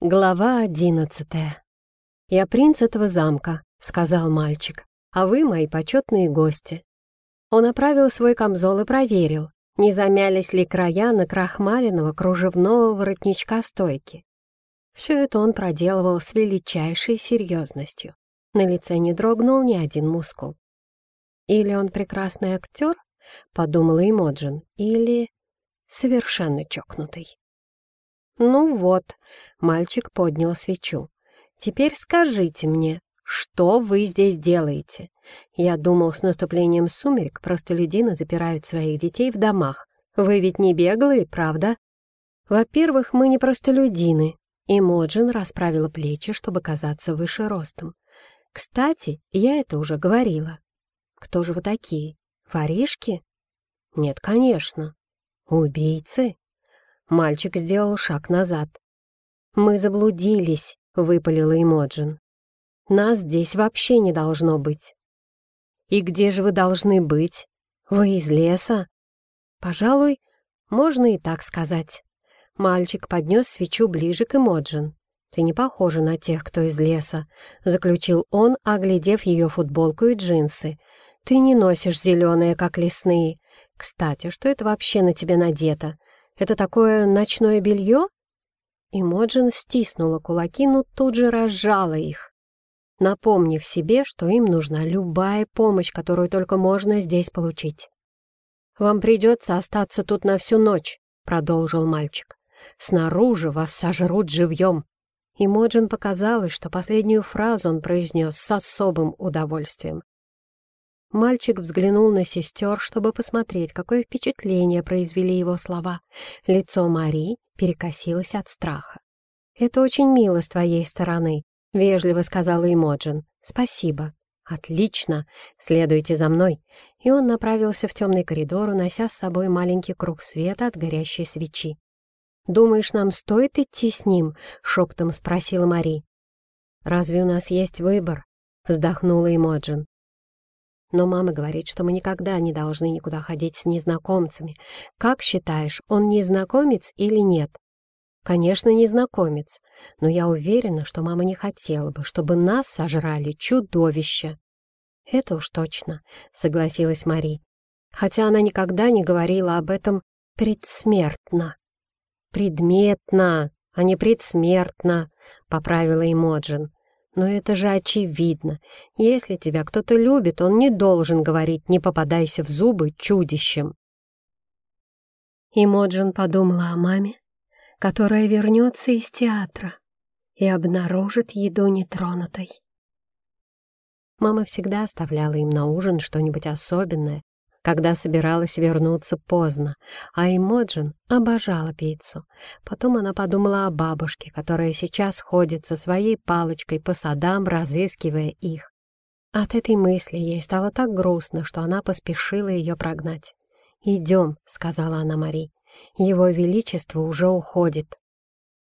Глава одиннадцатая. «Я принц этого замка», — сказал мальчик, «а вы мои почетные гости». Он оправил свой камзол и проверил, не замялись ли края накрахмаленного кружевного воротничка стойки. Все это он проделывал с величайшей серьезностью. На лице не дрогнул ни один мускул. «Или он прекрасный актер?» — подумала Эмоджин, «или совершенно чокнутый». «Ну вот», — мальчик поднял свечу. «Теперь скажите мне, что вы здесь делаете? Я думал, с наступлением сумерек простолюдины запирают своих детей в домах. Вы ведь не беглые, правда?» «Во-первых, мы не простолюдины», и Моджин расправила плечи, чтобы казаться выше ростом. «Кстати, я это уже говорила. Кто же вы такие? Воришки?» «Нет, конечно. Убийцы?» Мальчик сделал шаг назад. «Мы заблудились», — выпалила Эмоджин. «Нас здесь вообще не должно быть». «И где же вы должны быть? Вы из леса?» «Пожалуй, можно и так сказать». Мальчик поднес свечу ближе к Эмоджин. «Ты не похожа на тех, кто из леса», — заключил он, оглядев ее футболку и джинсы. «Ты не носишь зеленые, как лесные. Кстати, что это вообще на тебе надето? Это такое ночное белье?» Имоджин стиснула кулаки, но тут же разжала их, напомнив себе, что им нужна любая помощь, которую только можно здесь получить. «Вам придется остаться тут на всю ночь», — продолжил мальчик. «Снаружи вас сожрут живьем». Имоджин показалось, что последнюю фразу он произнес с особым удовольствием. Мальчик взглянул на сестер, чтобы посмотреть, какое впечатление произвели его слова. Лицо Мари перекосилось от страха. «Это очень мило с твоей стороны», — вежливо сказала Эмоджин. «Спасибо». «Отлично! Следуйте за мной!» И он направился в темный коридор, унося с собой маленький круг света от горящей свечи. «Думаешь, нам стоит идти с ним?» — шептом спросила Мари. «Разве у нас есть выбор?» — вздохнула Эмоджин. Но мама говорит, что мы никогда не должны никуда ходить с незнакомцами. Как считаешь, он незнакомец или нет? Конечно, незнакомец, но я уверена, что мама не хотела бы, чтобы нас сожрали чудовища. Это уж точно, согласилась Мари, хотя она никогда не говорила об этом предсмертно. Предметно, а не предсмертно, поправила Эмоджин. Но это же очевидно. Если тебя кто-то любит, он не должен говорить «не попадайся в зубы чудищем». Имоджин подумала о маме, которая вернется из театра и обнаружит еду нетронутой. Мама всегда оставляла им на ужин что-нибудь особенное, когда собиралась вернуться поздно, а Эмоджин обожала пиццу. Потом она подумала о бабушке, которая сейчас ходит со своей палочкой по садам, разыскивая их. От этой мысли ей стало так грустно, что она поспешила ее прогнать. «Идем», — сказала она Мари, — «его величество уже уходит».